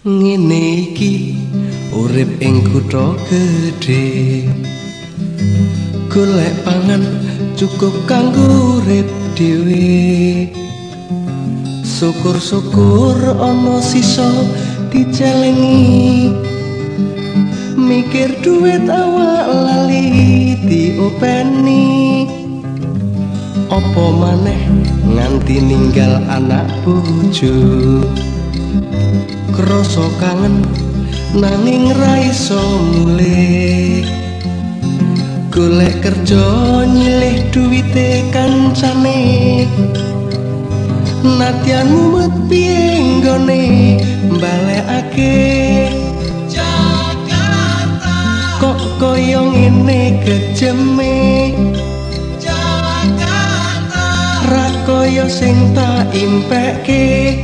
ngene iki urip ing kutha gedhe. Golek pangan cukup kanggo urip dhewe. Syukur-syukur ana sisa dicelengi. Mikir duit awak lali diopeni. Apa maneh nganti ninggal anak bojo krasa kangen nanging ra iso mulih. Golek kerja nyilih duwite kancane. Nadyan mumet piye nggone balekake Jakarta. Kok koyo ngene kejeme Jakarta. Ra koyo sing tak impeke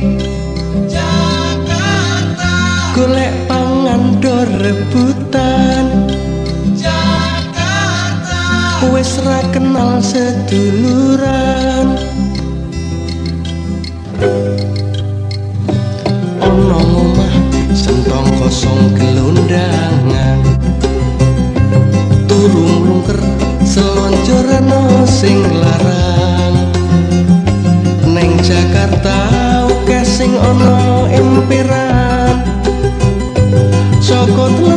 rebutan Jakarta. Wis ra kenal seduluran. Ana omah sentong kosong gelondangan turung lungker selonjoran sing larang. Neng Jakarta oke sing ana emperan Chocotla.